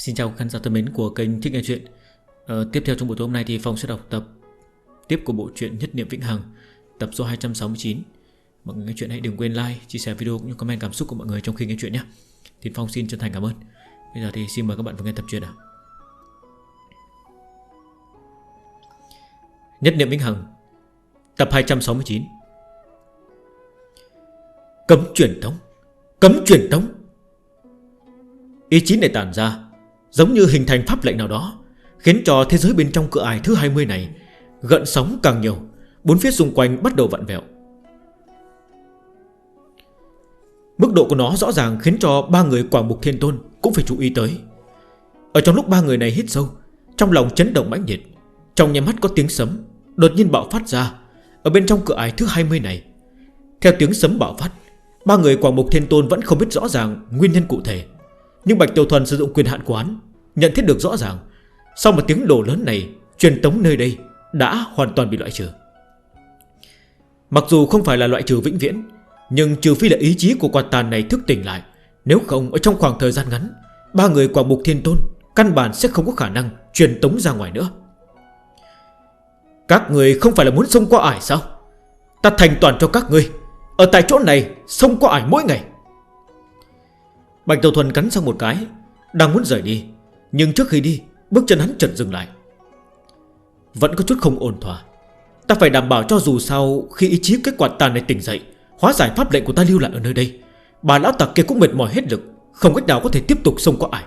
Xin chào khán giả thân mến của kênh Thích Nghe Chuyện. Ờ, Tiếp theo trong buổi tối hôm nay thì Phong sẽ đọc tập Tiếp của bộ truyện Nhất Niệm Vĩnh Hằng Tập số 269 Mọi người nghe chuyện hãy đừng quên like, chia sẻ video cũng như comment cảm xúc của mọi người trong khi nghe chuyện nhé. Thì Phong xin chân thành cảm ơn. Bây giờ thì xin mời các bạn vào nghe tập truyện nào. Nhất Niệm Vĩnh Hằng Tập 269 Cấm truyền thống Cấm truyền thống Ý chí này tàn ra Giống như hình thành pháp lệnh nào đó, Khiến cho thế giới bên trong cửa ải thứ 20 này Gợn sóng càng nhiều, Bốn phía xung quanh bắt đầu vặn vẹo. Mức độ của nó rõ ràng khiến cho ba người quả mục thiên tôn Cũng phải chú ý tới. Ở trong lúc ba người này hít sâu, Trong lòng chấn động mãnh nhiệt Trong nhà mắt có tiếng sấm Đột nhiên bạo phát ra Ở bên trong cửa ải thứ 20 này. Theo tiếng sấm bạo phát, Ba người quả mục thiên tôn vẫn không biết rõ ràng nguyên nhân cụ thể. Nhưng Bạch Tiêu Thuần sử dụng quyền hạn quán, Nhận thiết được rõ ràng, Sau một tiếng đổ lớn này, Truyền tống nơi đây đã hoàn toàn bị loại trừ. Mặc dù không phải là loại trừ vĩnh viễn, Nhưng trừ phi là ý chí của quạt tàn này thức tỉnh lại, Nếu không, ở trong khoảng thời gian ngắn, Ba người quả mục thiên tôn Căn bản sẽ không có khả năng truyền tống ra ngoài nữa. Các người không phải là muốn xông qua ải sao? Ta thành toàn cho các người Ở tại chỗ này xông qua ải mỗi ngày. Bạch Tiểu Thuần cắn sang một cái, Đang muốn rời đi, Nhưng trước khi đi, Bước chân hắn chợt dừng lại. Vẫn có chút không ổn thỏa. Ta phải đảm bảo cho dù sao, Khi ý chí kết quả tàn này tỉnh dậy, Hóa giải pháp lệnh của ta lưu lại ở nơi đây, Bà lão tặc kia cũng mệt mỏi hết lực, Không cách nào có thể tiếp tục xông qua ải.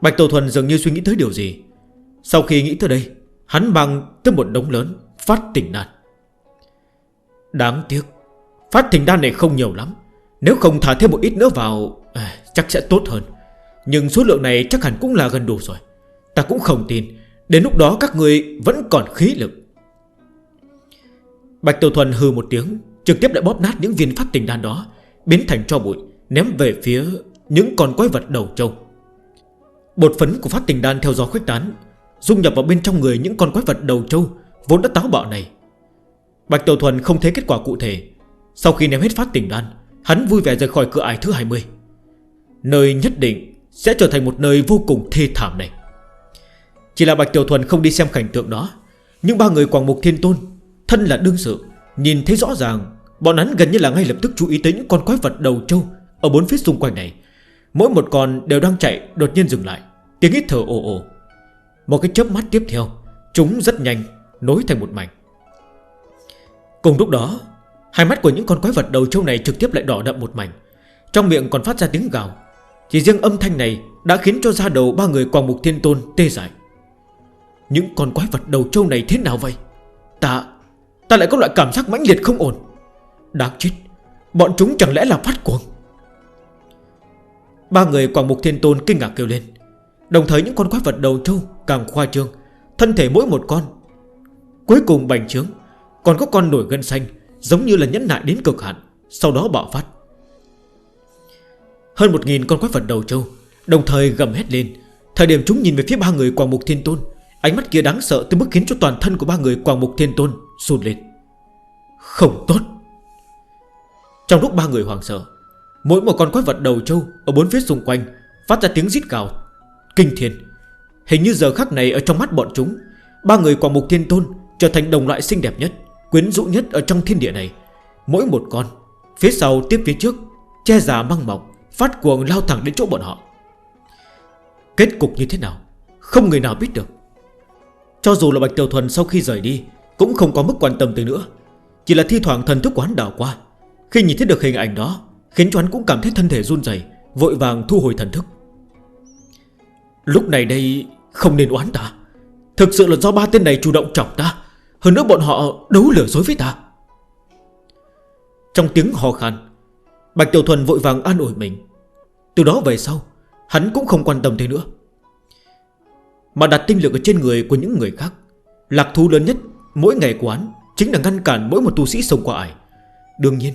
Bạch Tổ Thuần dường như suy nghĩ tới điều gì. Sau khi nghĩ tới đây, Hắn mang tới một đống lớn Phát tỉnh đan. Đáng tiếc, Phát tỉnh đan này không nhiều lắm. Nếu không thả thêm một ít nữa vào à, Chắc sẽ tốt hơn. Nhưng số lượng này chắc hẳn cũng là gần đủ rồi. Ta cũng không tin Đến lúc đó các người vẫn còn khí lực. Bạch Tiểu Thuần hư một tiếng Trực tiếp đã bóp nát những viên phát tình đan đó Biến thành cho bụi Ném về phía những con quái vật đầu trâu. Bột phấn của phát tình đan theo gió khuếch tán Dung nhập vào bên trong người những con quái vật đầu trâu Vốn đã táo bạo này. Bạch Tiểu Thuần không thấy kết quả cụ thể. Sau khi ném hết phát tình đan Hắn vui vẻ rời khỏi cửa ải thứ 20 Nơi nhất định sẽ trở thành một nơi vô cùng thê thảm này. Chỉ là Bạch Tiểu Thuần không đi xem cảnh tượng đó, Nhưng ba người Quảng Mục Thiên Tôn, Thân là đương sự, Nhìn thấy rõ ràng Bọn hắn gần như là ngay lập tức chú ý tới những con quái vật đầu trâu Ở bốn phía xung quanh này. Mỗi một con đều đang chạy đột nhiên dừng lại, Tiếng ít thở ồ ồ. Một cái chớp mắt tiếp theo, Chúng rất nhanh nối thành một mảnh. Cùng lúc đó Hai mắt của những con quái vật đầu trâu này trực tiếp lại đỏ đậm một mảnh. Trong miệng còn phát ra tiếng gào. Chỉ riêng âm thanh này đã khiến cho ra đầu ba người quang mục thiên tôn tê dại. Những con quái vật đầu trâu này thế nào vậy? Ta, ta lại có loại cảm giác mãnh liệt không ổn. Đáng chết, bọn chúng chẳng lẽ là phát cuồng? Ba người quảng mục thiên tôn kinh ngạc kêu lên. Đồng thời những con quái vật đầu trâu càng khoa trương Thân thể mỗi một con. Cuối cùng bành trướng Còn có con nổi gân xanh Giống như là nhẫn nại đến cực hạn, Sau đó bạo phát. Hơn một nghìn con quái vật đầu trâu, Đồng thời gầm hét lên. Thời điểm chúng nhìn về phía ba người Quảng Mục Thiên Tôn, Ánh mắt kia đáng sợ tới mức khiến cho toàn thân của ba người Quảng Mục Thiên Tôn sụt lên. Không tốt. Trong lúc ba người hoàng sợ, Mỗi một con quái vật đầu trâu Ở bốn phía xung quanh Phát ra tiếng rít gào Kinh thiên. Hình như giờ khắc này ở trong mắt bọn chúng, Ba người Quảng Mục Thiên Tôn Trở thành đồng loại xinh đẹp nhất. Quyến rũ nhất ở trong thiên địa này. Mỗi một con, Phía sau tiếp phía trước, Che già măng mọc, Phát cuồng lao thẳng đến chỗ bọn họ. Kết cục như thế nào, Không người nào biết được. Cho dù là Bạch Tiểu Thuần sau khi rời đi, Cũng không có mức quan tâm tới nữa. Chỉ là thi thoảng thần thức quán đảo qua. Khi nhìn thấy được hình ảnh đó, Khiến cho hắn cũng cảm thấy thân thể run dày Vội vàng thu hồi thần thức. Lúc này đây không nên oán ta. Thực sự là do ba tên này chủ động trọng ta. Hơn nữa bọn họ đấu lửa dối với ta. Trong tiếng hò khan, Bạch Tiểu Thuần vội vàng an ủi mình. Từ đó về sau, Hắn cũng không quan tâm thế nữa. Mà đặt tinh lực ở trên người của những người khác, Lạc thu lớn nhất Mỗi ngày quán Chính là ngăn cản mỗi một tu sĩ sông qua ải. Đương nhiên,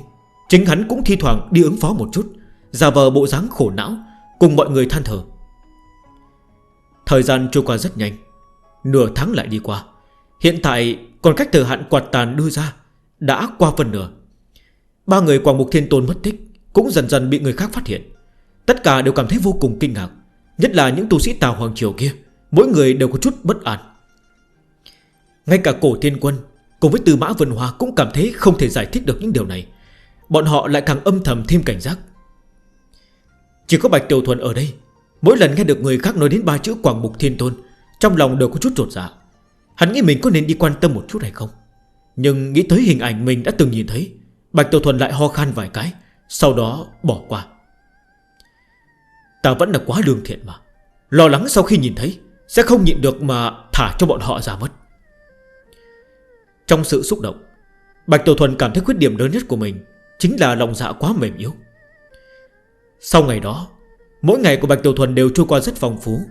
Chính hắn cũng thi thoảng đi ứng phó một chút già vờ bộ dáng khổ não, Cùng mọi người than thở. Thời gian trôi qua rất nhanh, Nửa tháng lại đi qua. Hiện tại còn cách thời hạn quạt tàn đưa ra Đã qua phần nửa. Ba người Quảng Mục Thiên Tôn mất tích, Cũng dần dần bị người khác phát hiện. Tất cả đều cảm thấy vô cùng kinh ngạc, Nhất là những tu sĩ Tàu Hoàng Triều kia, Mỗi người đều có chút bất an. Ngay cả cổ thiên quân Cùng với Tư Mã Vân Hoa cũng cảm thấy không thể giải thích được những điều này. Bọn họ lại càng âm thầm thêm cảnh giác. Chỉ có Bạch Tiểu Thuần ở đây, Mỗi lần nghe được người khác nói đến ba chữ Quảng Mục Thiên Tôn, Trong lòng đều có chút trột dạ. Hắn nghĩ mình có nên đi quan tâm một chút hay không? Nhưng nghĩ tới hình ảnh mình đã từng nhìn thấy, Bạch Tiểu Thuần lại ho khan vài cái, Sau đó bỏ qua. Ta vẫn là quá lương thiện mà. Lo lắng sau khi nhìn thấy, Sẽ không nhịn được mà thả cho bọn họ ra mất. Trong sự xúc động, Bạch Tiểu Thuần cảm thấy khuyết điểm lớn nhất của mình Chính là lòng dạ quá mềm yếu. Sau ngày đó, Mỗi ngày của Bạch Tiểu Thuần đều trôi qua rất phong phú.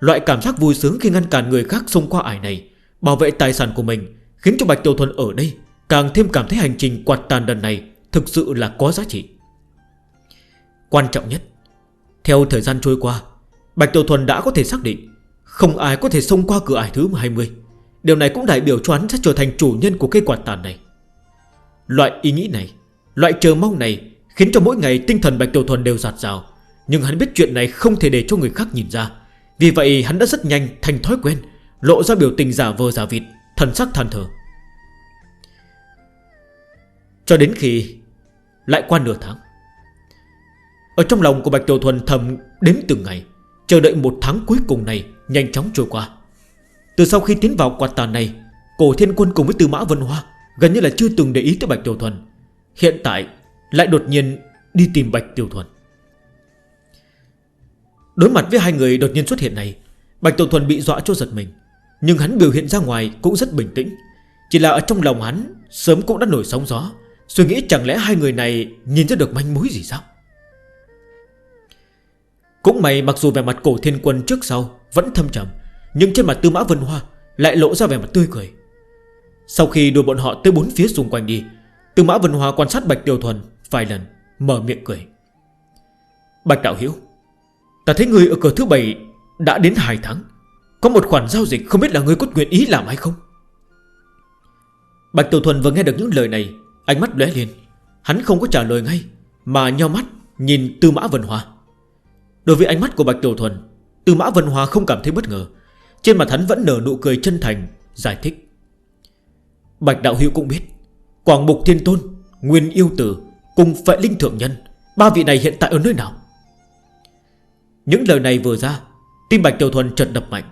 Loại cảm giác vui sướng khi ngăn cản người khác xông qua ải này Bảo vệ tài sản của mình Khiến cho Bạch Tiểu Thuần ở đây Càng thêm cảm thấy hành trình quạt tàn lần này Thực sự là có giá trị. Quan trọng nhất, Theo thời gian trôi qua, Bạch Tiểu Thuần đã có thể xác định Không ai có thể xông qua cửa ải thứ 20 Điều này cũng đại biểu cho hắn sẽ trở thành chủ nhân của cây quạt tàn này. Loại ý nghĩ này, Loại chờ mong này Khiến cho mỗi ngày tinh thần Bạch Tiểu Thuần đều giạt rào Nhưng hắn biết chuyện này không thể để cho người khác nhìn ra. Vì vậy hắn đã rất nhanh thành thói quen Lộ ra biểu tình giả vờ giả vịt, Thần sắc thần thờ Cho đến khi Lại qua nửa tháng, Ở trong lòng của Bạch Tiểu Thuần thầm đếm từng ngày, Chờ đợi một tháng cuối cùng này Nhanh chóng trôi qua. Từ sau khi tiến vào quạt tàn này, Cổ thiên quân cùng với Tư Mã Vân Hoa Gần như là chưa từng để ý tới Bạch Tiểu Thuần. Hiện tại lại đột nhiên đi tìm Bạch Tiểu Thuần. Đối mặt với hai người đột nhiên xuất hiện này, Bạch Tiểu Thuần bị dọa cho giật mình. Nhưng hắn biểu hiện ra ngoài cũng rất bình tĩnh. Chỉ là ở trong lòng hắn, Sớm cũng đã nổi sóng gió. Suy nghĩ chẳng lẽ hai người này nhìn ra được manh mối gì sao? Cũng may mặc dù vẻ mặt cổ thiên quân trước sau Vẫn thâm trầm, Nhưng trên mặt tư mã vân hoa Lại lộ ra vẻ mặt tươi cười. Sau khi đưa bọn họ tới bốn phía xung quanh đi, Tư mã vân hoa quan sát Bạch Tiêu Thuần Vài lần, mở miệng cười. Bạch Đạo Hiếu, Ta thấy người ở cửa thứ bảy đã đến 2 tháng. Có một khoản giao dịch không biết là người có nguyện ý làm hay không? Bạch Tiểu Thuần vừa nghe được những lời này Ánh mắt lóe liền Hắn không có trả lời ngay Mà nhau mắt nhìn Tư Mã Vân Hòa Đối với ánh mắt của Bạch Tiểu Thuần Tư Mã Vân Hòa không cảm thấy bất ngờ. Trên mặt hắn vẫn nở nụ cười chân thành Giải thích. Bạch Đạo Hiệu cũng biết Quảng Mục Thiên Tôn, Nguyên Yêu Tử Cùng Phệ Linh Thượng Nhân Ba vị này hiện tại ở nơi nào? Những lời này vừa ra Tim Bạch Tiểu Thuần trật đập mạnh.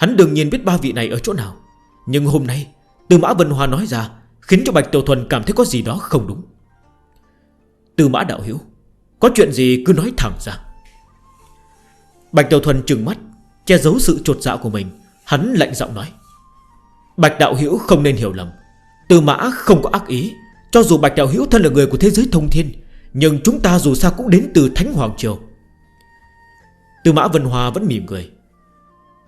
Hắn đương nhiên biết ba vị này ở chỗ nào. Nhưng hôm nay Từ Mã Vân Hoa nói ra, Khiến cho Bạch Tiểu Thuần cảm thấy có gì đó không đúng. Từ Mã Đạo hiểu Có chuyện gì cứ nói thẳng ra. Bạch Tiểu Thuần trừng mắt, Che giấu sự trột dạo của mình. Hắn lạnh giọng nói, Bạch Đạo hiểu không nên hiểu lầm. Từ Mã không có ác ý. Cho dù Bạch Đạo hiểu thân là người của thế giới thông thiên, Nhưng chúng ta dù sao cũng đến từ Thánh Hoàng Triều. Từ Mã Vân Hoa vẫn mỉm cười.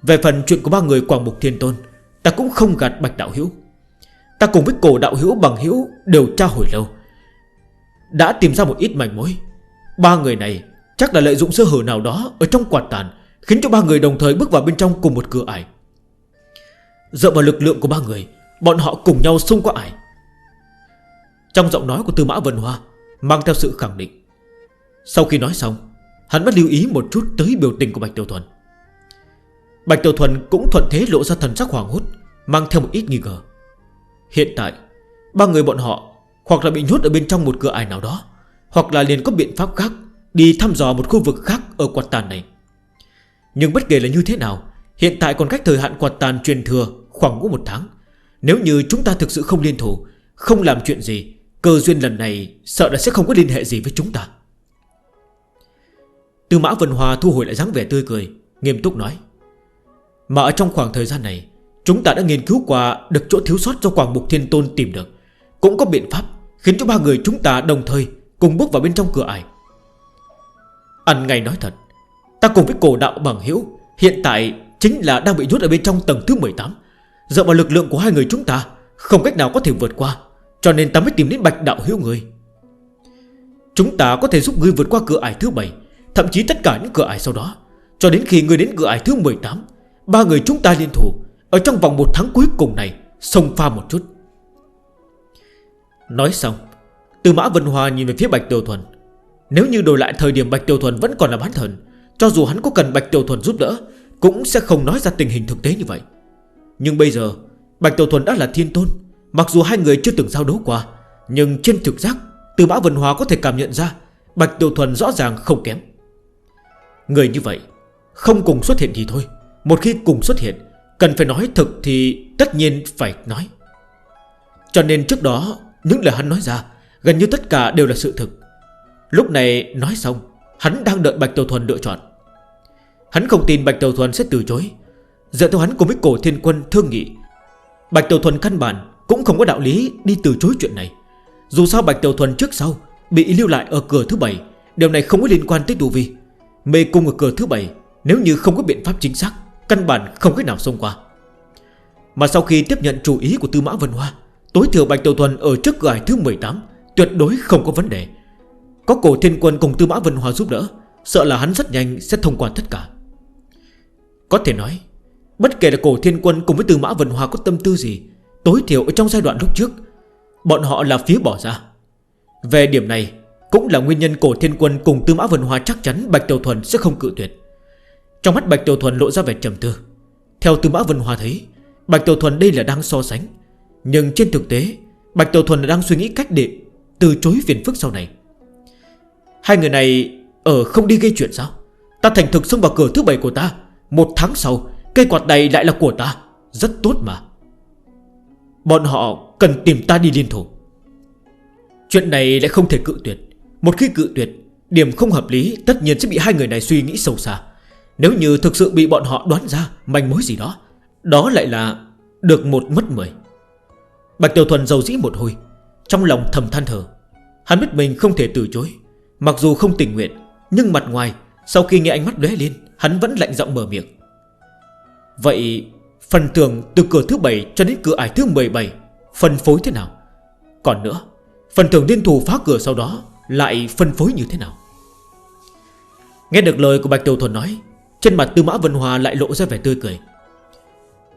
Về phần chuyện của ba người Quảng Mục Thiên Tôn, Ta cũng không gạt Bạch Đạo Hiếu Ta cùng với cổ Đạo Hiếu bằng Hiếu Đều tra hồi lâu. Đã tìm ra một ít mảnh mối. Ba người này chắc là lợi dụng sơ hở nào đó Ở trong quạt tàn, Khiến cho ba người đồng thời bước vào bên trong cùng một cửa ải. Dựa vào lực lượng của ba người, Bọn họ cùng nhau xung qua ải. Trong giọng nói của Tư Mã Vân Hoa, Mang theo sự khẳng định. Sau khi nói xong, Hắn bắt lưu ý một chút tới biểu tình của Bạch Tiêu Thuần. Bạch Tiểu Thuần cũng thuận thế lộ ra thần sắc hoàng hốt, Mang theo một ít nghi ngờ. Hiện tại, Ba người bọn họ Hoặc là bị nhốt ở bên trong một cửa ải nào đó, Hoặc là liền có biện pháp khác Đi thăm dò một khu vực khác ở quạt tàn này. Nhưng bất kể là như thế nào, Hiện tại còn cách thời hạn quạt tàn truyền thừa Khoảng ngũ một tháng. Nếu như chúng ta thực sự không liên thủ, Không làm chuyện gì, Cơ duyên lần này sợ là sẽ không có liên hệ gì với chúng ta. Từ mã Vân Hòa thu hồi lại dáng vẻ tươi cười, Nghiêm túc nói. Mà ở trong khoảng thời gian này, Chúng ta đã nghiên cứu qua được chỗ thiếu sót do Quảng Mục Thiên Tôn tìm được. Cũng có biện pháp khiến cho ba người chúng ta đồng thời Cùng bước vào bên trong cửa ải. Anh ngay nói thật, Ta cùng với cổ đạo bằng hiểu Hiện tại chính là đang bị nhốt ở bên trong tầng thứ 18 Dựa vào lực lượng của hai người chúng ta, Không cách nào có thể vượt qua, Cho nên ta mới tìm đến bạch đạo hiểu người. Chúng ta có thể giúp người vượt qua cửa ải thứ 7 Thậm chí tất cả những cửa ải sau đó, Cho đến khi người đến cửa ải thứ 18 Ba người chúng ta liên thủ, Ở trong vòng một tháng cuối cùng này, Xông pha một chút. Nói xong Từ mã Vân Hòa nhìn về phía Bạch Tiêu Thuần. Nếu như đổi lại thời điểm Bạch Tiêu Thuần vẫn còn là bán thần, Cho dù hắn có cần Bạch Tiêu Thuần giúp đỡ, Cũng sẽ không nói ra tình hình thực tế như vậy. Nhưng bây giờ, Bạch Tiêu Thuần đã là thiên tôn, Mặc dù hai người chưa từng giao đấu qua, Nhưng trên thực giác Từ mã Vân Hòa có thể cảm nhận ra Bạch Tiêu Thuần rõ ràng không kém. Người như vậy, Không cùng xuất hiện thì thôi. Một khi cùng xuất hiện, Cần phải nói thực thì tất nhiên phải nói. Cho nên trước đó, Những lời hắn nói ra Gần như tất cả đều là sự thực. Lúc này nói xong, Hắn đang đợi Bạch Tiểu Thuần lựa chọn. Hắn không tin Bạch Tiểu Thuần sẽ từ chối. Dựa theo hắn cùng với cổ thiên quân thương nghị, Bạch Tiểu Thuần căn bản Cũng không có đạo lý đi từ chối chuyện này. Dù sao Bạch Tiểu Thuần trước sau Bị lưu lại ở cửa thứ 7 Điều này không có liên quan tới tù vi. Mê cung ở cửa thứ 7 Nếu như không có biện pháp chính xác Căn bản không cách nào xông qua. Mà sau khi tiếp nhận chú ý của Tư Mã Vân Hoa, Tối thiểu Bạch Tiểu Thuần ở trước gài thứ 18 Tuyệt đối không có vấn đề. Có cổ thiên quân cùng Tư Mã Vân Hoa giúp đỡ, Sợ là hắn rất nhanh sẽ thông qua tất cả. Có thể nói, Bất kể là cổ thiên quân cùng với Tư Mã Vân Hoa có tâm tư gì, Tối thiểu ở trong giai đoạn lúc trước, Bọn họ là phía bỏ ra. Về điểm này, Cũng là nguyên nhân cổ thiên quân cùng Tư Mã Vân Hoa chắc chắn Bạch Tiểu Thuần sẽ không cự tuyệt. Trong mắt Bạch Tiểu Thuần lộ ra vẻ trầm tư. Theo Tư Mã Vân hòa thấy, Bạch Tiểu Thuần đây là đang so sánh. Nhưng trên thực tế, Bạch Tiểu Thuần đang suy nghĩ cách để từ chối phiền phức sau này. Hai người này Ở không đi gây chuyện sao? Ta thành thực xông vào cửa thứ bảy của ta. Một tháng sau, Cây quạt này lại là của ta. Rất tốt mà. Bọn họ cần tìm ta đi liên thủ. Chuyện này lại không thể cự tuyệt. Một khi cự tuyệt, Điểm không hợp lý, tất nhiên sẽ bị hai người này suy nghĩ sâu xa. Nếu như thực sự bị bọn họ đoán ra Manh mối gì đó Đó lại là được một mất mười. Bạch Tiểu Thuần giàu dĩ một hồi, Trong lòng thầm than thở. Hắn biết mình không thể từ chối, Mặc dù không tình nguyện, Nhưng mặt ngoài, Sau khi nghe ánh mắt lóe lên, Hắn vẫn lạnh giọng mở miệng. Vậy phần tường từ cửa thứ 7 cho đến cửa ải thứ 17 Phân phối thế nào? Còn nữa, Phần tường liên thủ phá cửa sau đó Lại phân phối như thế nào? Nghe được lời của Bạch Tiểu Thuần nói trên mặt Tư Mã Vân Hòa lại lộ ra vẻ tươi cười.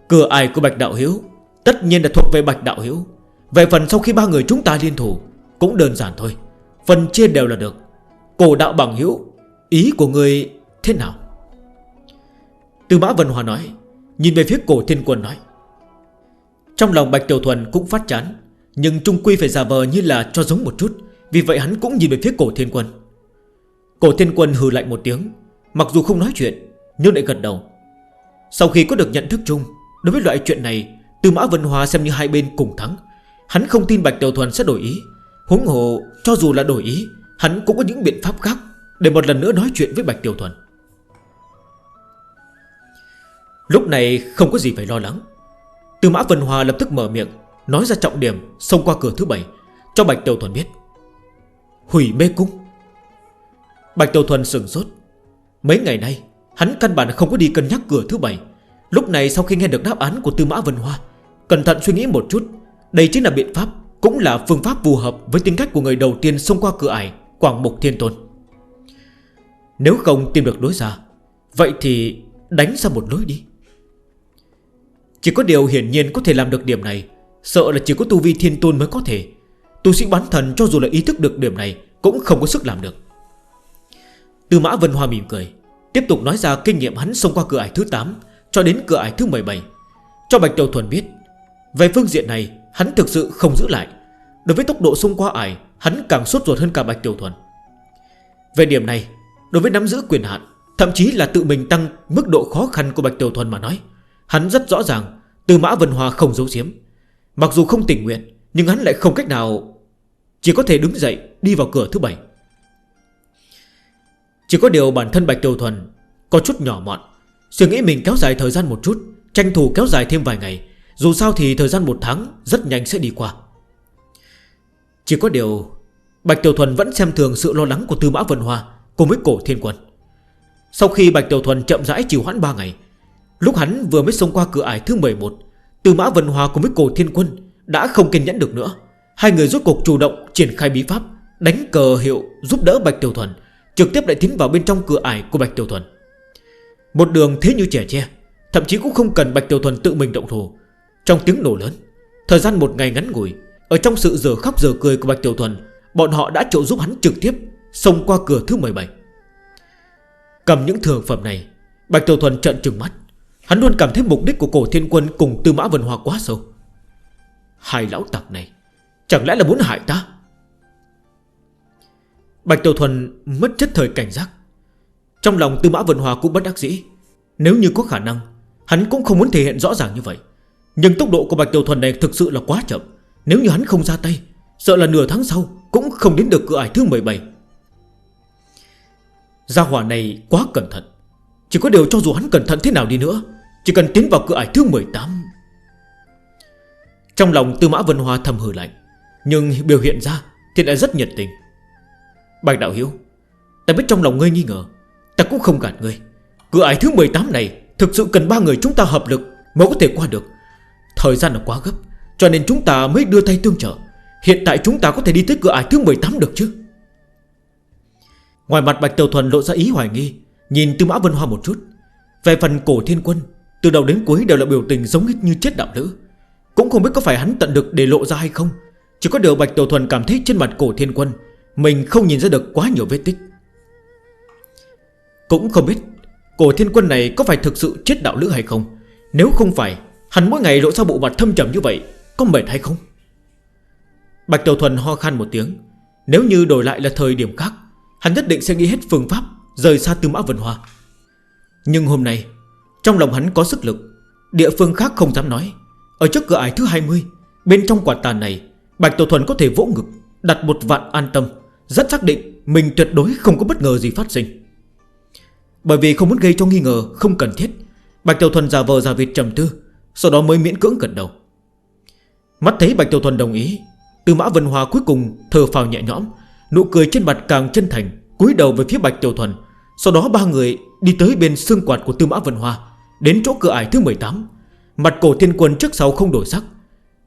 Cửa ải của Bạch Đạo Hiếu Tất nhiên là thuộc về Bạch Đạo Hiếu. Về phần sau khi ba người chúng ta liên thủ, Cũng đơn giản thôi. Phần chia đều là được. Cổ đạo bằng hữu Ý của người thế nào? Tư Mã Vân Hòa nói, Nhìn về phía cổ thiên quân nói. Trong lòng Bạch Tiểu Thuần cũng phát chán, Nhưng Trung Quy phải giả vờ như là cho giống một chút, Vì vậy hắn cũng nhìn về phía cổ thiên quân. Cổ thiên quân hừ lạnh một tiếng, Mặc dù không nói chuyện nhưng lại gật đầu. Sau khi có được nhận thức chung, Đối với loại chuyện này Từ Mã Vân Hòa xem như hai bên cùng thắng. Hắn không tin Bạch Tiểu Thuần sẽ đổi ý. Huống hồ, cho dù là đổi ý, Hắn cũng có những biện pháp khác Để một lần nữa nói chuyện với Bạch Tiểu Thuần. Lúc này không có gì phải lo lắng. Từ Mã Vân Hòa lập tức mở miệng, Nói ra trọng điểm xông qua cửa thứ bảy, Cho Bạch Tiểu Thuần biết. Hủy mê cung. Bạch Tiểu Thuần sừng sốt. Mấy ngày nay Hắn căn bản không có đi cân nhắc cửa thứ bảy. Lúc này sau khi nghe được đáp án của Tư Mã Vân Hoa, Cẩn thận suy nghĩ một chút. Đây chính là biện pháp, Cũng là phương pháp phù hợp với tính cách của người đầu tiên xông qua cửa ải Quảng Mục Thiên Tôn. Nếu không tìm được đối ra, Vậy thì đánh ra một lối đi. Chỉ có điều hiển nhiên có thể làm được điểm này, Sợ là chỉ có tu vi thiên tôn mới có thể. Tu sĩ bán thần cho dù là ý thức được điểm này Cũng không có sức làm được. Tư mã Vân Hoa mỉm cười. Tiếp tục nói ra kinh nghiệm hắn xông qua cửa ải thứ 8 Cho đến cửa ải thứ 17 Cho Bạch Đầu Thuần biết, Về phương diện này hắn thực sự không giữ lại. Đối với tốc độ xông qua ải, Hắn càng sốt ruột hơn cả Bạch Tiểu Thuần. Về điểm này, Đối với nắm giữ quyền hạn, Thậm chí là tự mình tăng mức độ khó khăn của Bạch Tiểu Thuần mà nói, Hắn rất rõ ràng Từ Mã Vân Hòa không giấu giếm. Mặc dù không tình nguyện, Nhưng hắn lại không cách nào Chỉ có thể đứng dậy đi vào cửa thứ bảy. Chỉ có điều bản thân Bạch Tiểu Thuần Có chút nhỏ mọn. Suy nghĩ mình kéo dài thời gian một chút, Tranh thủ kéo dài thêm vài ngày. Dù sao thì thời gian một tháng rất nhanh sẽ đi qua. Chỉ có điều, Bạch Tiểu Thuần vẫn xem thường sự lo lắng của Tư Mã Vân Hoa Cùng với cổ thiên quân. Sau khi Bạch Tiểu Thuần chậm rãi chịu hoãn 3 ngày, Lúc hắn vừa mới xông qua cửa ải thứ 11 Tư Mã Vân Hoa cùng với cổ thiên quân Đã không kiên nhẫn được nữa. Hai người rốt cuộc chủ động triển khai bí pháp, Đánh cờ hiệu giúp đỡ Bạch Tiểu Thuần. Trực tiếp lại tiến vào bên trong cửa ải của Bạch Tiểu Thuần. Một đường thế như trẻ tre, Thậm chí cũng không cần Bạch Tiểu Thuần tự mình động thủ. Trong tiếng nổ lớn, Thời gian một ngày ngắn ngủi, Ở trong sự giờ khóc giờ cười của Bạch Tiểu Thuần, Bọn họ đã trợ giúp hắn trực tiếp Xông qua cửa thứ 17 Cầm những thường phẩm này, Bạch Tiểu Thuần trận trừng mắt. Hắn luôn cảm thấy mục đích của cổ thiên quân Cùng tư mã vân hòa quá sâu. Hai lão tặc này, Chẳng lẽ là muốn hại ta? Bạch Tiểu Thuần mất chất thời cảnh giác. Trong lòng Tư Mã Vân Hòa cũng bất đắc dĩ. Nếu như có khả năng, Hắn cũng không muốn thể hiện rõ ràng như vậy. Nhưng tốc độ của Bạch Tiểu Thuần này thực sự là quá chậm. Nếu như hắn không ra tay, Sợ là nửa tháng sau Cũng không đến được cửa ải thứ 17 Gia hỏa này quá cẩn thận. Chỉ có điều cho dù hắn cẩn thận thế nào đi nữa, Chỉ cần tiến vào cửa ải thứ 18 Trong lòng Tư Mã Vân Hòa thầm hử lạnh, Nhưng biểu hiện ra thì lại rất nhiệt tình. Bạch Đạo Hiếu, Ta biết trong lòng ngươi nghi ngờ, Ta cũng không gạt ngươi. Cửa ải thứ 18 này Thực sự cần ba người chúng ta hợp lực Mới có thể qua được. Thời gian là quá gấp, Cho nên chúng ta mới đưa tay tương trợ. Hiện tại chúng ta có thể đi tới cửa ải thứ 18 được chứ? Ngoài mặt Bạch Tiểu Thuần lộ ra ý hoài nghi, Nhìn Tư Mã Vân Hoa một chút. Về phần cổ thiên quân, Từ đầu đến cuối đều là biểu tình giống như chết đạo lữ. Cũng không biết có phải hắn tận lực để lộ ra hay không, Chỉ có điều Bạch Tiểu Thuần cảm thấy trên mặt cổ thiên quân mình không nhìn ra được quá nhiều vết tích. Cũng không biết Cổ thiên quân này có phải thực sự chết đạo lữ hay không. Nếu không phải, Hắn mỗi ngày lộ ra bộ mặt thâm trầm như vậy, Có mệt hay không? Bạch Tiểu Thuần ho khan một tiếng. Nếu như đổi lại là thời điểm khác, Hắn nhất định sẽ nghĩ hết phương pháp Rời xa Tư Mã Vân Hoa. Nhưng hôm nay, Trong lòng hắn có sức lực. Địa phương khác không dám nói. Ở trước cửa ải thứ 20 Bên trong quả tàn này, Bạch Tiểu Thuần có thể vỗ ngực, Đặt một vạn an tâm. Rất xác định mình tuyệt đối không có bất ngờ gì phát sinh. Bởi vì không muốn gây cho nghi ngờ, Không cần thiết, Bạch Tiểu Thuần giả vờ giả vịt trầm tư, Sau đó mới miễn cưỡng gật đầu. Mắt thấy Bạch Tiểu Thuần đồng ý Từ mã vân hòa cuối cùng thờ phào nhẹ nhõm, Nụ cười trên mặt càng chân thành, cúi đầu về phía Bạch Tiểu Thuần. Sau đó ba người đi tới bên xương quạt của Tư Mã Vân Hoa Đến chỗ cửa ải thứ 18 Mặt cổ thiên quân trước sau không đổi sắc.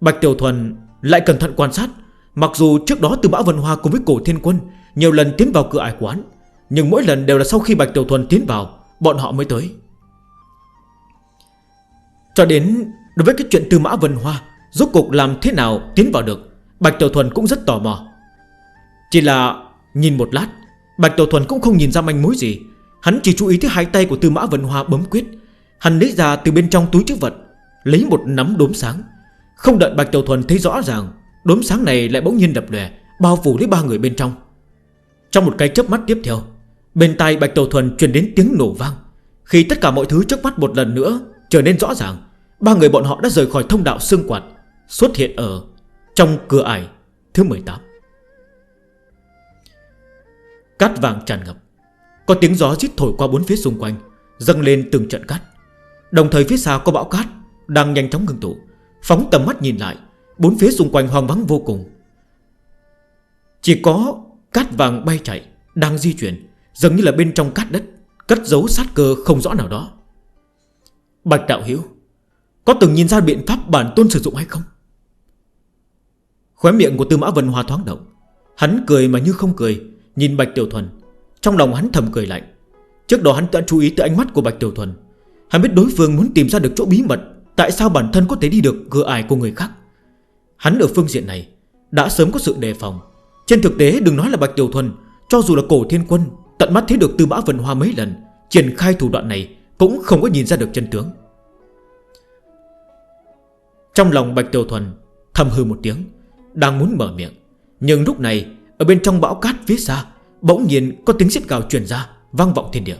Bạch Tiểu Thuần lại cẩn thận quan sát Mặc dù trước đó từ Mã Vân Hoa cùng với Cổ Thiên Quân Nhiều lần tiến vào cửa ải quán, Nhưng mỗi lần đều là sau khi Bạch Tiểu Thuần tiến vào, Bọn họ mới tới. Cho đến đối với cái chuyện từ Mã Vân Hoa Rốt cuộc làm thế nào tiến vào được, Bạch Tiểu Thuần cũng rất tò mò. Chỉ là nhìn một lát, Bạch Tiểu Thuần cũng không nhìn ra manh mối gì. Hắn chỉ chú ý tới hai tay của Tư Mã Vân Hoa bấm quyết. Hắn lấy ra từ bên trong túi chữ vật, Lấy một nắm đốm sáng. Không đợi Bạch Tiểu Thuần thấy rõ ràng Đốm sáng này lại bỗng nhiên đập lè Bao phủ lấy ba người bên trong. Trong một cái chớp mắt tiếp theo, Bên tai Bạch Tàu Thuần truyền đến tiếng nổ vang. Khi tất cả mọi thứ trước mắt một lần nữa Trở nên rõ ràng, Ba người bọn họ đã rời khỏi thông đạo xương quạt, Xuất hiện ở trong cửa ải thứ 18 Cát vàng tràn ngập. Có tiếng gió rít thổi qua bốn phía xung quanh, Dâng lên từng trận cát. Đồng thời phía xa có bão cát Đang nhanh chóng ngừng tụ, Phóng tầm mắt nhìn lại. Bốn phía xung quanh hoang vắng vô cùng. Chỉ có cát vàng bay chạy Đang di chuyển giống như là bên trong cát đất, Cất giấu sát cơ không rõ nào đó. Bạch Đạo Hiếu, Có từng nhìn ra biện pháp bản tôn sử dụng hay không? Khóe miệng của Tư Mã Vân hòa thoáng động. Hắn cười mà như không cười, Nhìn Bạch Tiểu Thuần. Trong lòng hắn thầm cười lạnh. Trước đó hắn đã chú ý tới ánh mắt của Bạch Tiểu Thuần. Hắn biết đối phương muốn tìm ra được chỗ bí mật, Tại sao bản thân có thể đi được cửa ải của người khác. Hắn ở phương diện này Đã sớm có sự đề phòng. Trên thực tế, đừng nói là Bạch Tiểu Thuần, Cho dù là cổ thiên quân, Tận mắt thấy được Tư Mã Vân Hoa mấy lần, Triển khai thủ đoạn này Cũng không có nhìn ra được chân tướng. Trong lòng Bạch Tiểu Thuần Thầm hư một tiếng, Đang muốn mở miệng. Nhưng lúc này, Ở bên trong bão cát phía xa, Bỗng nhiên có tiếng xếp gào truyền ra, Vang vọng thiên địa.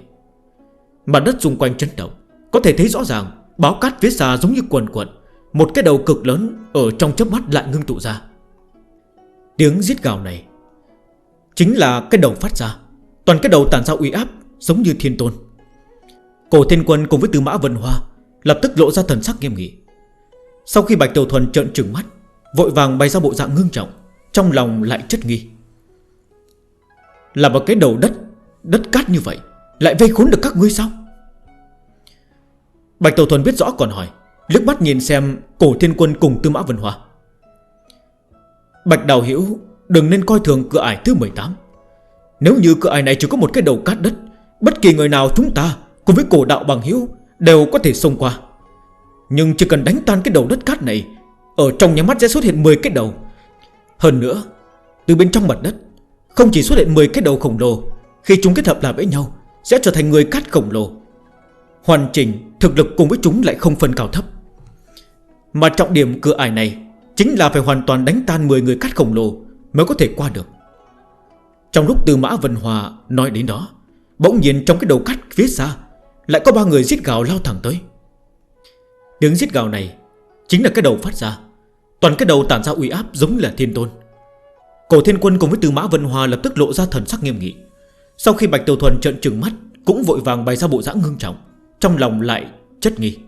Mặt đất xung quanh chấn động, Có thể thấy rõ ràng Báo cát phía xa giống như quần quận một cái đầu cực lớn Ở trong chớp mắt lại ngưng tụ ra. Tiếng giết gào này Chính là cái đầu phát ra. Toàn cái đầu tàn ra uy áp Giống như thiên tôn. Cổ thiên quân cùng với tư mã vân hoa Lập tức lộ ra thần sắc nghiêm nghị. Sau khi Bạch Tiểu Thuần trợn trừng mắt, Vội vàng bày ra bộ dạng ngưng trọng, Trong lòng lại chất nghi. Là một cái đầu đất Đất cát như vậy, Lại vây khốn được các ngươi sao? Bạch Tiểu Thuần biết rõ còn hỏi liếc mắt nhìn xem Cổ Thiên Quân cùng Tư Mã Vân hòa Bạch Đào Hiểu, Đừng nên coi thường cửa ải thứ 18 Nếu như cửa ải này chỉ có một cái đầu cát đất, Bất kỳ người nào chúng ta Cùng với cổ đạo bằng hiếu Đều có thể xông qua. Nhưng chỉ cần đánh tan cái đầu đất cát này, Ở trong nhà mắt sẽ xuất hiện 10 cái đầu. Hơn nữa, Từ bên trong mặt đất, Không chỉ xuất hiện 10 cái đầu khổng lồ, Khi chúng kết hợp lại với nhau, Sẽ trở thành người cát khổng lồ. Hoàn chỉnh, thực lực cùng với chúng lại không phân cao thấp. Mà trọng điểm cửa ải này Chính là phải hoàn toàn đánh tan 10 người cắt khổng lồ Mới có thể qua được. Trong lúc Tư Mã Vân Hòa nói đến đó, Bỗng nhiên trong cái đầu cắt phía xa Lại có ba người giết gào lao thẳng tới. Tiếng giết gào này Chính là cái đầu phát ra, Toàn cái đầu tản ra uy áp giống là thiên tôn. Cổ thiên quân cùng với Tư Mã Vân Hòa Lập tức lộ ra thần sắc nghiêm nghị. Sau khi Bạch Tiểu Thuần trợn trừng mắt, Cũng vội vàng bày ra bộ dã ngưng trọng, Trong lòng lại chất nghi.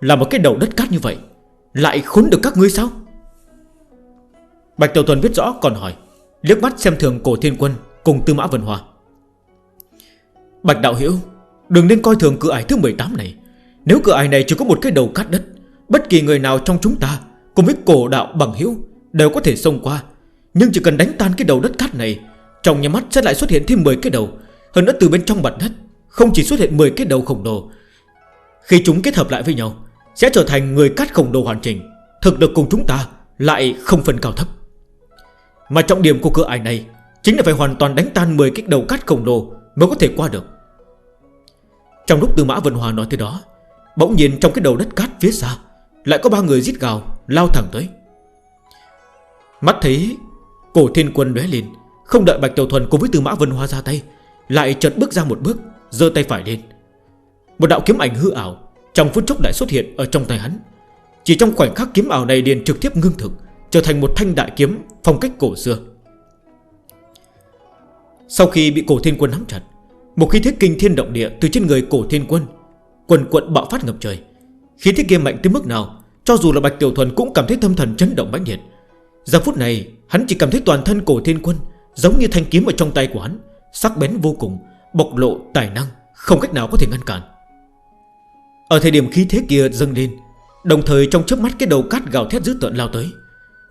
Là một cái đầu đất cát như vậy, Lại khốn được các ngươi sao? Bạch Tiểu Thuần biết rõ còn hỏi, liếc mắt xem thường cổ thiên quân Cùng tư mã vân hòa Bạch Đạo Hiểu, Đừng nên coi thường cửa ải thứ 18 này. Nếu cửa ải này chỉ có một cái đầu cát đất, Bất kỳ người nào trong chúng ta Cùng với cổ đạo bằng hiểu Đều có thể xông qua. Nhưng chỉ cần đánh tan cái đầu đất cát này, Trong nhà mắt sẽ lại xuất hiện thêm 10 cái đầu. Hơn nữa từ bên trong mặt đất, Không chỉ xuất hiện 10 cái đầu khổng lồ. Khi chúng kết hợp lại với nhau sẽ trở thành người cắt khổng đồ hoàn chỉnh. Thực lực cùng chúng ta lại không phân cao thấp. Mà trọng điểm của cửa ải này Chính là phải hoàn toàn đánh tan 10 kích đầu cắt khổng đồ Mới có thể qua được. Trong lúc Tư Mã Vân Hòa nói tới đó, Bỗng nhìn trong cái đầu đất cát phía xa Lại có ba người giết gào, Lao thẳng tới. Mắt thấy cổ thiên quân lóe lên, Không đợi Bạch Tiểu Thuần cùng với Tư Mã Vân hòa ra tay, Lại chợt bước ra một bước Dơ tay phải lên. Một đạo kiếm ảnh hư ảo trong phút chốc lại xuất hiện ở trong tay hắn. Chỉ trong khoảnh khắc kiếm ảo này liền trực tiếp ngưng thực, Trở thành một thanh đại kiếm, phong cách cổ xưa. Sau khi bị cổ thiên quân nắm chặt, Một khi thiết kinh thiên động địa từ trên người cổ thiên quân, Quần quận bạo phát ngập trời. Khí thiết kia mạnh tới mức nào, Cho dù là Bạch Tiểu Thuần cũng cảm thấy tâm thần chấn động mãnh nhiệt Giờ phút này, hắn chỉ cảm thấy toàn thân cổ thiên quân Giống như thanh kiếm ở trong tay của hắn, Sắc bén vô cùng, Bộc lộ tài năng, Không cách nào có thể ngăn cản. Ở thời điểm khí thế kia dâng lên, Đồng thời trong chớp mắt cái đầu cát gào thét dữ tợn lao tới.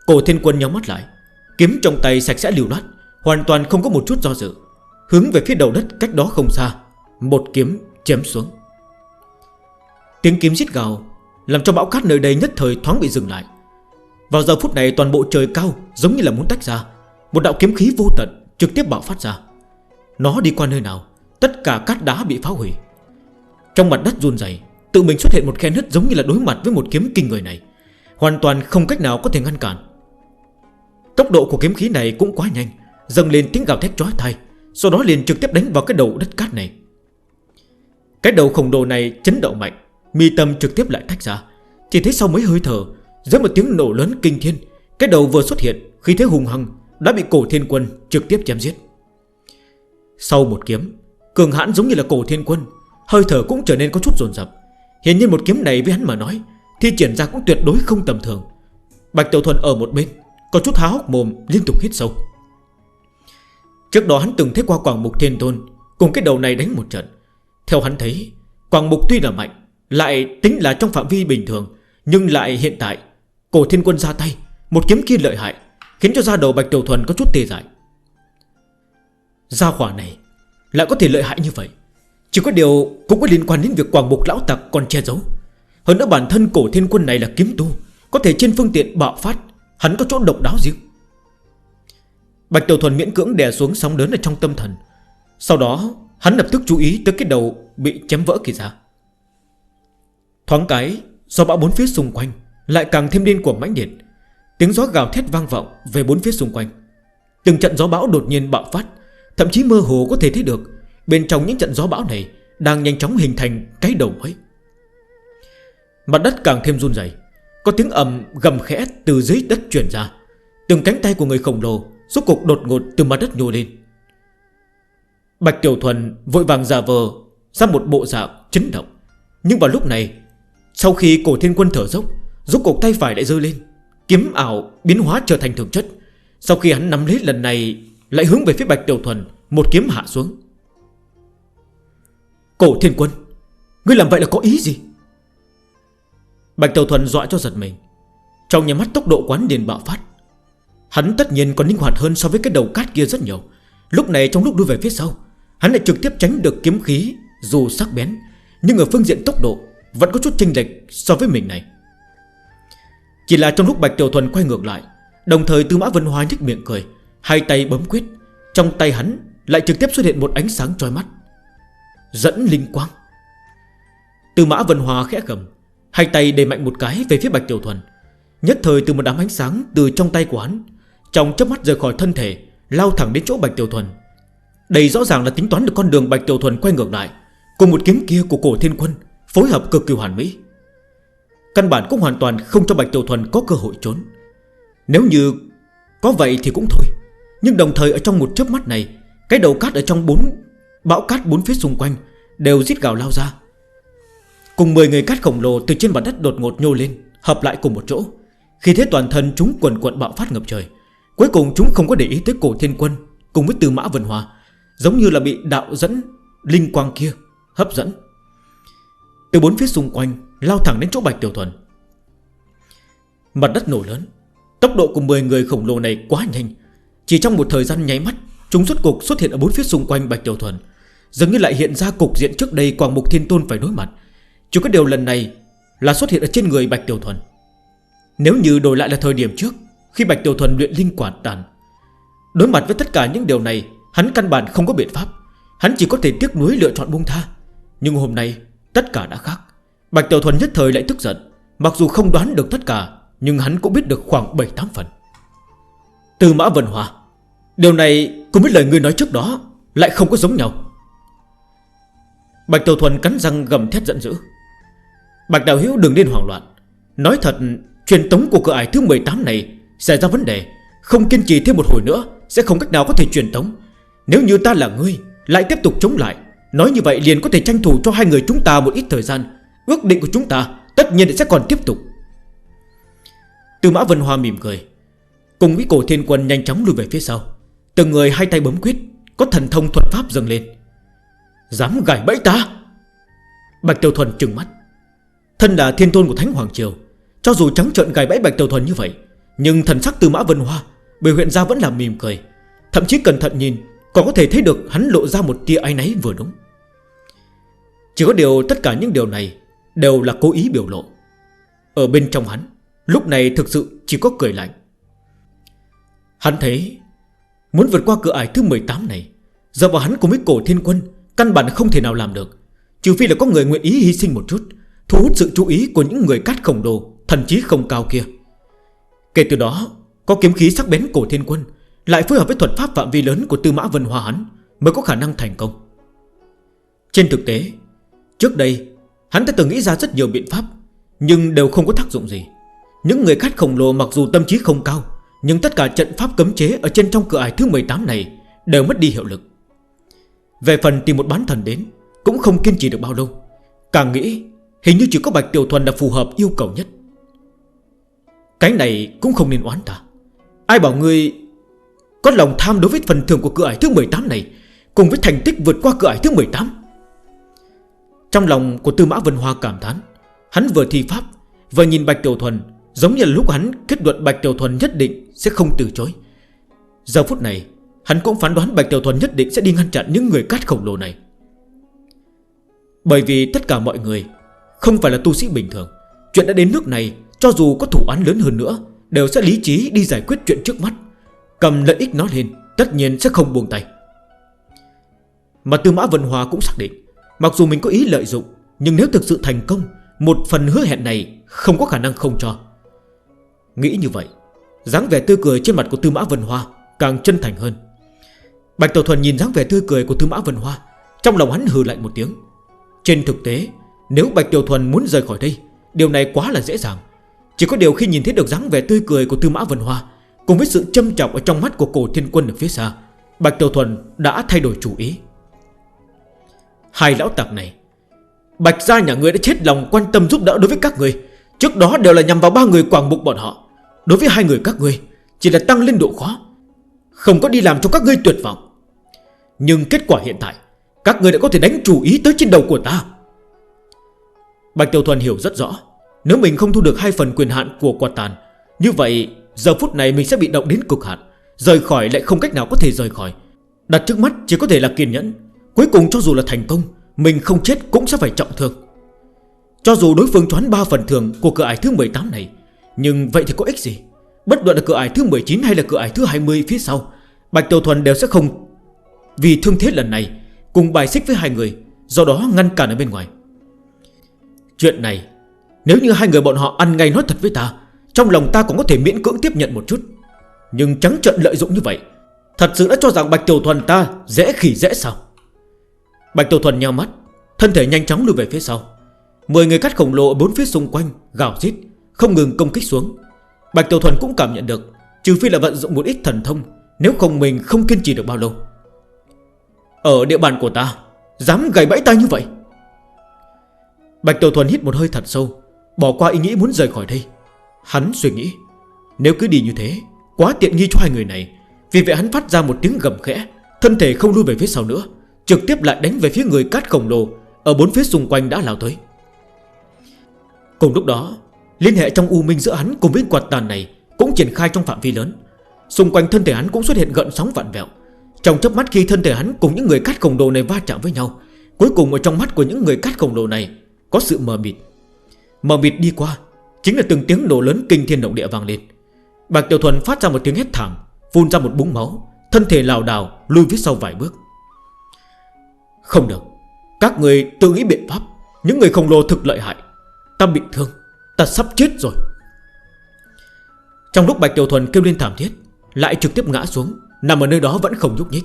Cổ thiên quân nhắm mắt lại, Kiếm trong tay sạch sẽ liều loát, Hoàn toàn không có một chút do dự, Hướng về phía đầu đất cách đó không xa, Một kiếm chém xuống. Tiếng kiếm giết gào Làm cho bão cát nơi đây nhất thời thoáng bị dừng lại. Vào giờ phút này toàn bộ trời cao Giống như là muốn tách ra, Một đạo kiếm khí vô tận trực tiếp bạo phát ra. Nó đi qua nơi nào, Tất cả cát đá bị phá hủy. Trong mặt đất run dày Tự mình xuất hiện một khe nứt giống như là đối mặt với một kiếm kinh người này. Hoàn toàn không cách nào có thể ngăn cản. Tốc độ của kiếm khí này cũng quá nhanh, Dâng lên tiếng gào thét trói thai Sau đó liền trực tiếp đánh vào cái đầu đất cát này. Cái đầu khổng độ này chấn động mạnh, Mi tâm trực tiếp lại tách ra. Chỉ thấy sau mấy hơi thở giữa một tiếng nổ lớn kinh thiên, Cái đầu vừa xuất hiện khi thế hùng hăng, Đã bị cổ thiên quân trực tiếp chém giết. Sau một kiếm, Cường hãn giống như là cổ thiên quân, Hơi thở cũng trở nên có chút dồn dập. Hiện như một kiếm này với hắn mà nói, Thi triển ra cũng tuyệt đối không tầm thường. Bạch Tiểu Thuần ở một bên, Có chút há hốc mồm, liên tục hít sâu. Trước đó hắn từng thấy qua Quảng Mục Thiên Tôn, Cùng cái đầu này đánh một trận. Theo hắn thấy, Quảng Mục tuy là mạnh, Lại tính là trong phạm vi bình thường, Nhưng lại hiện tại, Cổ Thiên Quân ra tay, Một kiếm kia lợi hại, Khiến cho da đầu Bạch Tiểu Thuần có chút tê dại. Gia khỏa này Lại có thể lợi hại như vậy? Chỉ có điều cũng có liên quan đến việc quảng mục lão tặc còn che giấu. Hơn nữa bản thân cổ thiên quân này là kiếm tu, Có thể trên phương tiện bạo phát, Hắn có chỗ độc đáo riêng. Bạch Tiểu Thuần miễn cưỡng đè xuống sóng lớn ở trong tâm thần. Sau đó, hắn lập tức chú ý tới cái đầu bị chém vỡ kỳ ra. Thoáng cái, Do bão bốn phía xung quanh, Lại càng thêm điên của mãnh điện Tiếng gió gào thét vang vọng về bốn phía xung quanh. Từng trận gió bão đột nhiên bạo phát, Thậm chí mơ hồ có thể thấy được Bên trong những trận gió bão này Đang nhanh chóng hình thành cái đầu mới. Mặt đất càng thêm run dày Có tiếng ầm gầm khẽ từ dưới đất chuyển ra. Từng cánh tay của người khổng lồ, Suốt cục đột ngột từ mặt đất nhô lên. Bạch Tiểu Thuần vội vàng giả vờ, Ra một bộ dạng chấn động. Nhưng vào lúc này, Sau khi cổ thiên quân thở dốc, Rốt cục tay phải lại rơi lên, Kiếm ảo biến hóa trở thành thường chất. Sau khi hắn nắm lấy lần này, Lại hướng về phía Bạch Tiểu Thuần, Một kiếm hạ xuống. Cổ thiên quân, Ngươi làm vậy là có ý gì? Bạch Tiểu Thuần dọa cho giật mình. Trong nhà mắt tốc độ quán điền bạo phát, Hắn tất nhiên còn linh hoạt hơn so với cái đầu cát kia rất nhiều. Lúc này trong lúc đuôi về phía sau, Hắn lại trực tiếp tránh được kiếm khí, Dù sắc bén, Nhưng ở phương diện tốc độ Vẫn có chút chênh lệch so với mình này. Chỉ là trong lúc Bạch Tiểu Thuần quay ngược lại, Đồng thời Tư Mã Vân Hoa nhích miệng cười, Hai tay bấm quyết, Trong tay hắn lại trực tiếp xuất hiện một ánh sáng trói mắt. Dẫn linh quang. Từ mã vân hòa khẽ gầm Hai tay đẩy mạnh một cái về phía Bạch Tiểu Thuần. Nhất thời từ một đám ánh sáng từ trong tay quán Trong chấp mắt rời khỏi thân thể, Lao thẳng đến chỗ Bạch Tiểu Thuần. Đây rõ ràng là tính toán được con đường Bạch Tiểu Thuần quay ngược lại, Cùng một kiếm kia của cổ thiên quân Phối hợp cực kỳ hoàn mỹ. Căn bản cũng hoàn toàn không cho Bạch Tiểu Thuần có cơ hội trốn. Nếu như có vậy thì cũng thôi, Nhưng đồng thời ở trong một chớp mắt này, Cái đầu cát ở trong bốn Bão cát bốn phía xung quanh Đều giết gào lao ra. Cùng 10 người cát khổng lồ từ trên mặt đất đột ngột nhô lên, Hợp lại cùng một chỗ. Khi thế toàn thân chúng quần quận bạo phát ngập trời. Cuối cùng chúng không có để ý tới cổ thiên quân Cùng với từ mã vân hòa Giống như là bị đạo dẫn Linh quang kia hấp dẫn. Từ bốn phía xung quanh Lao thẳng đến chỗ bạch tiểu thuần. Mặt đất nổ lớn, Tốc độ của 10 người khổng lồ này quá nhanh. Chỉ trong một thời gian nháy mắt, Chúng xuất cuộc xuất hiện ở bốn phía xung quanh Bạch Tiểu Thuần. Dường như lại hiện ra cục diện trước đây Quảng Mục Thiên Tôn phải đối mặt. Chỉ có điều lần này là xuất hiện ở trên người Bạch Tiểu Thuần. Nếu như đổi lại là thời điểm trước, Khi Bạch Tiểu Thuần luyện linh quản tàn, Đối mặt với tất cả những điều này, Hắn căn bản không có biện pháp. Hắn chỉ có thể tiếc nuối lựa chọn buông tha. Nhưng hôm nay, tất cả đã khác. Bạch Tiểu Thuần nhất thời lại tức giận. Mặc dù không đoán được tất cả, Nhưng hắn cũng biết được khoảng 7-8 phần. Từ mã vần hòa, Điều này cũng biết lời người nói trước đó Lại không có giống nhau. Bạch Tiểu Thuần cắn răng gầm thét giận dữ. Bạch Đạo Hiếu đừng nên hoảng loạn. Nói thật, Truyền tống của cửa ải thứ 18 này Xảy ra vấn đề. Không kiên trì thêm một hồi nữa, Sẽ không cách nào có thể truyền tống. Nếu như ta là ngươi, Lại tiếp tục chống lại. Nói như vậy liền có thể tranh thủ cho hai người chúng ta một ít thời gian. Ước định của chúng ta Tất nhiên sẽ còn tiếp tục. Tư Mã Vân Hoa mỉm cười. Cùng với cổ thiên quân nhanh chóng lùi về phía sau. Từng người hai tay bấm quyết, Có thần thông thuật pháp dâng lên. Dám gài bẫy ta? Bạch Tiểu Thuần trừng mắt. Thân là thiên tôn của Thánh Hoàng Triều, Cho dù trắng trợn gài bẫy Bạch Tiểu Thuần như vậy, Nhưng thần sắc từ Mã Vân Hoa, Biểu hiện ra vẫn là mỉm cười. Thậm chí cẩn thận nhìn, Còn có thể thấy được hắn lộ ra một tia ai nấy vừa đúng. Chỉ có điều tất cả những điều này Đều là cố ý biểu lộ. Ở bên trong hắn, Lúc này thực sự chỉ có cười lạnh. Hắn thấy, Muốn vượt qua cửa ải thứ 18 này Giờ vào hắn cùng với cổ thiên quân Căn bản không thể nào làm được. Trừ phi là có người nguyện ý hy sinh một chút, Thu hút sự chú ý của những người cát khổng đồ Thần chí không cao kia. Kể từ đó, Có kiếm khí sắc bén cổ thiên quân Lại phối hợp với thuật pháp phạm vi lớn của tư mã vân hòa hắn Mới có khả năng thành công. Trên thực tế, Trước đây, Hắn đã từng nghĩ ra rất nhiều biện pháp, Nhưng đều không có tác dụng gì. Những người cát khổng lồ mặc dù tâm trí không cao, Nhưng tất cả trận pháp cấm chế Ở trên trong cửa ải thứ 18 này Đều mất đi hiệu lực. Về phần tìm một bán thần đến, Cũng không kiên trì được bao lâu. Càng nghĩ, hình như chỉ có Bạch Tiểu Thuần là phù hợp yêu cầu nhất. Cái này cũng không nên oán ta. Ai bảo ngươi Có lòng tham đối với phần thưởng của cửa ải thứ 18 này, Cùng với thành tích vượt qua cửa ải thứ 18 Trong lòng của Tư Mã Vân Hoa cảm thán, Hắn vừa thi pháp, Vừa nhìn Bạch Tiểu Thuần, Giống như lúc hắn kết luận Bạch Tiểu Thuần nhất định sẽ không từ chối. Giờ phút này Hắn cũng phán đoán Bạch Tiểu Thuần nhất định sẽ đi ngăn chặn những người cát khổng lồ này. Bởi vì tất cả mọi người Không phải là tu sĩ bình thường, Chuyện đã đến nước này, Cho dù có thủ án lớn hơn nữa, Đều sẽ lý trí đi giải quyết chuyện trước mắt. Cầm lợi ích nó lên, Tất nhiên sẽ không buông tay. Mà Tư Mã Vân Hòa cũng xác định, Mặc dù mình có ý lợi dụng, Nhưng nếu thực sự thành công, Một phần hứa hẹn này không có khả năng không cho. Nghĩ như vậy, dáng vẻ tươi cười trên mặt của Tư Mã Vân Hoa Càng chân thành hơn. Bạch Tiểu Thuần nhìn dáng vẻ tươi cười của Tư Mã Vân Hoa, Trong lòng hắn hừ lạnh một tiếng. Trên thực tế, Nếu Bạch Tiểu Thuần muốn rời khỏi đây, Điều này quá là dễ dàng. Chỉ có điều khi nhìn thấy được dáng vẻ tươi cười của Tư Mã Vân Hoa, Cùng với sự châm trọng ở trong mắt của cổ thiên quân ở phía xa, Bạch Tiểu Thuần đã thay đổi chủ ý. Hai lão tạp này, Bạch gia nhà người đã chết lòng quan tâm giúp đỡ đối với các người Trước đó đều là nhằm vào ba người quảng mục bọn họ. Đối với hai người các người Chỉ là tăng lên độ khó, Không có đi làm cho các ngươi tuyệt vọng. Nhưng kết quả hiện tại, Các người đã có thể đánh chủ ý tới trên đầu của ta. Bạch Tiểu Thuần hiểu rất rõ, Nếu mình không thu được hai phần quyền hạn của quạt tàn, Như vậy giờ phút này mình sẽ bị động đến cực hạn, Rời khỏi lại không cách nào có thể rời khỏi. Đặt trước mắt chỉ có thể là kiên nhẫn, Cuối cùng cho dù là thành công, Mình không chết cũng sẽ phải trọng thương. Cho dù đối phương choán 3 phần thường Của cửa ải thứ 18 này, Nhưng vậy thì có ích gì? Bất luận là cửa ải thứ 19 hay là cửa ải thứ 20 phía sau, Bạch Tiểu Thuần đều sẽ không vì thương thế lần này, Cùng bài xích với hai người, Do đó ngăn cản ở bên ngoài. Chuyện này, Nếu như hai người bọn họ ăn ngay nói thật với ta, Trong lòng ta cũng có thể miễn cưỡng tiếp nhận một chút. Nhưng trắng trận lợi dụng như vậy, Thật sự đã cho rằng Bạch Tiểu Thuần ta Dễ khỉ dễ sao Bạch Tiểu Thuần nhau mắt, Thân thể nhanh chóng lùi về phía sau. Mười người cắt khổng lồ ở bốn phía xung quanh, Gào rít, Không ngừng công kích xuống. Bạch Tiểu Thuần cũng cảm nhận được, Trừ phi là vận dụng một ít thần thông, Nếu không mình không kiên trì được bao lâu. Ở địa bàn của ta, Dám gầy bẫy ta như vậy? Bạch Tiểu Thuần hít một hơi thật sâu, Bỏ qua ý nghĩ muốn rời khỏi đây. Hắn suy nghĩ, Nếu cứ đi như thế, Quá tiện nghi cho hai người này. Vì vậy hắn phát ra một tiếng gầm khẽ, Thân thể không lui về phía sau nữa, Trực tiếp lại đánh về phía người cát khổng lồ Ở bốn phía xung quanh đã lao tới. Cùng lúc đó, Liên hệ trong u minh giữa hắn cùng với quạt tàn này Cũng triển khai trong phạm vi lớn. Xung quanh thân thể hắn cũng xuất hiện gợn sóng vạn vẹo trong chớp mắt khi thân thể hắn cùng những người cắt khổng đồ này va chạm với nhau, Cuối cùng ở trong mắt của những người cắt khổng đồ này Có sự mờ mịt. Mờ mịt đi qua, Chính là từng tiếng nổ lớn kinh thiên động địa vang lên. Bạch Tiểu Thuần phát ra một tiếng hét thảm, Phun ra một búng máu, Thân thể lào đảo lùi phía sau vài bước. Không được, Các người tự nghĩ biện pháp, Những người khổng lồ thực lợi hại, Ta bị thương, Ta sắp chết rồi. Trong lúc Bạch Tiểu Thuần kêu lên thảm thiết, Lại trực tiếp ngã xuống. Nằm ở nơi đó vẫn không nhúc nhích.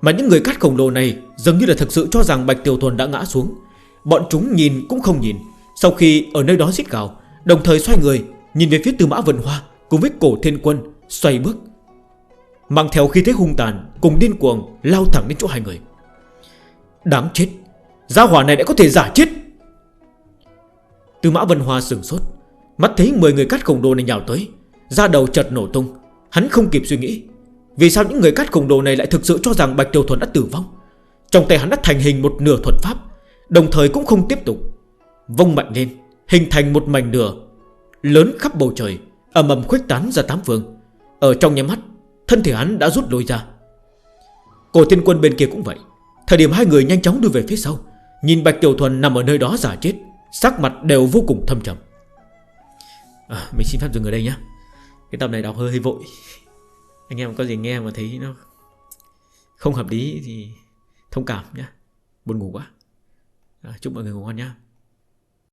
Mà những người cát khổng lồ này Dường như là thực sự cho rằng Bạch Tiểu Thuần đã ngã xuống. Bọn chúng nhìn cũng không nhìn. Sau khi ở nơi đó giết gào, Đồng thời xoay người, Nhìn về phía Tư Mã Vân Hoa Cùng với cổ thiên quân, Xoay bước. Mang theo khi thế hung tàn Cùng điên cuồng Lao thẳng đến chỗ hai người. Đáng chết, Gia hỏa này đã có thể giả chết. Tư Mã Vân Hoa sừng sốt, Mắt thấy 10 người cắt khổng đồ này nhào tới, Da đầu chật nổ tung. Hắn không kịp suy nghĩ vì sao những người cắt khổng đồ này lại thực sự cho rằng Bạch Tiểu Thuần đã tử vong? Trong tay hắn đã thành hình một nửa thuật pháp Đồng thời cũng không tiếp tục. Vông mạnh lên Hình thành một mảnh nửa Lớn khắp bầu trời Ẩm ẩm khuếch tán ra tám phương. Ở trong nhà mắt Thân thể hắn đã rút lui ra. Cổ thiên quân bên kia cũng vậy. Thời điểm hai người nhanh chóng đưa về phía sau Nhìn Bạch Tiểu Thuần nằm ở nơi đó giả chết Sắc mặt đều vô cùng thâm trầm. À, Mình xin phép dừng ở đây nhé. Cái tập này đọc hơi, hơi vội anh em có gì nghe mà thấy nó không hợp lý thì thông cảm nhé buồn ngủ quá. À, chúc mọi người ngủ ngon nhé